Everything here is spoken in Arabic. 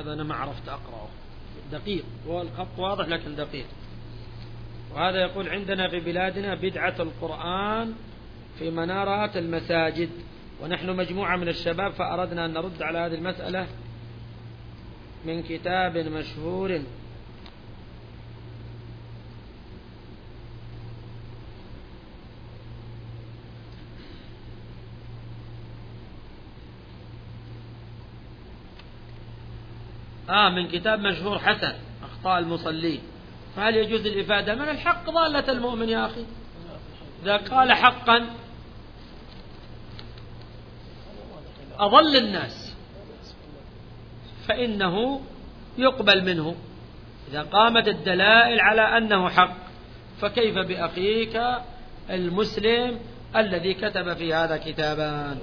هذا أنا ما عرفت أقرأه. دقيق والخط واضح لكن دقيق. وهذا يقول عندنا في بلادنا بدعة القرآن في منارات المساجد. ونحن مجموعة من الشباب فأردنا أن نرد على هذه المسألة من كتاب مشهور آه من كتاب مشهور حسن أخطاء المصلين. فهل يجوز الإفادة؟ من الحق ضالة المؤمن يا أخي. إذا قال حقا أضل الناس. فإنه يقبل منه. إذا قامت الدلائل على أنه حق فكيف بأخيك المسلم الذي كتب في هذا كتابان